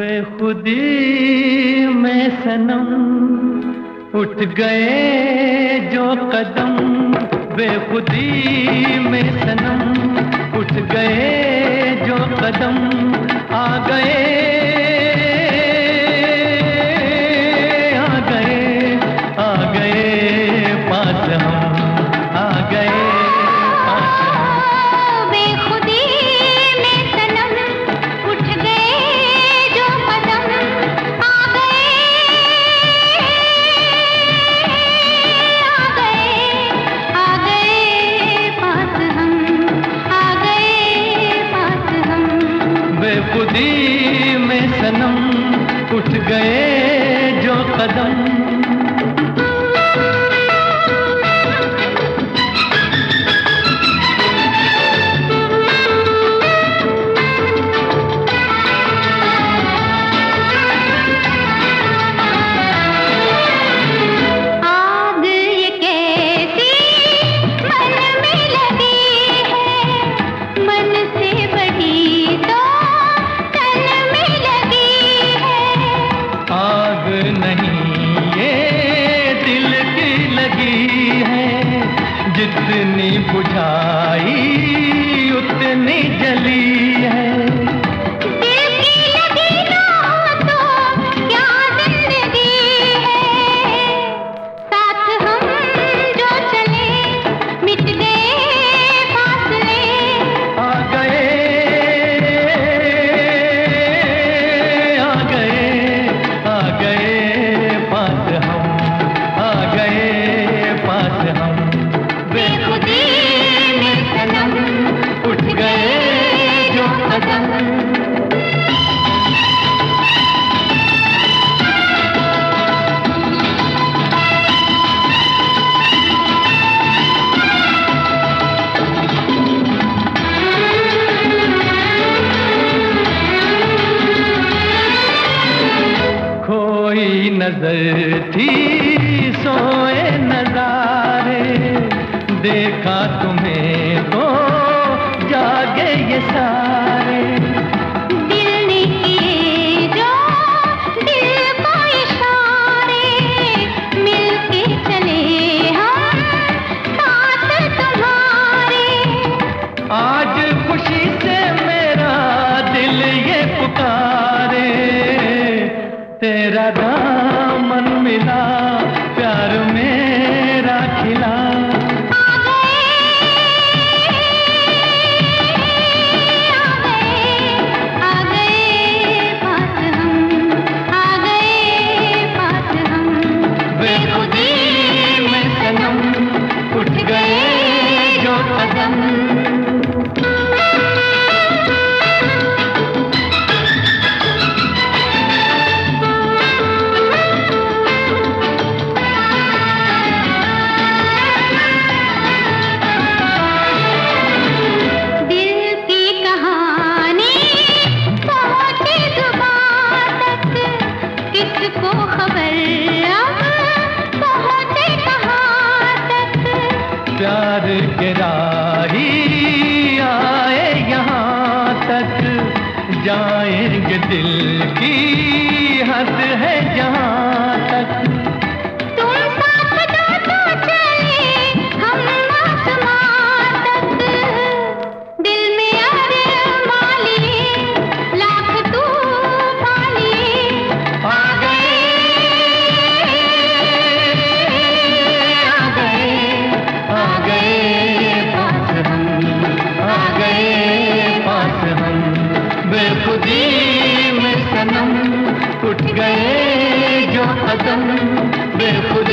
बेखुदी में सनम उठ गए जो कदम। बेखुदी में सनम उठ गए जो कदम। आ गए कदम जितनी नज़र थी सोए नजारे देखा तुम्हें तो जागे ये सारे। आज खुशी से मेरा दिल ये पुकारे तेरा दामन बेखुदी में सनम उठ गए जो कदम बेखुदी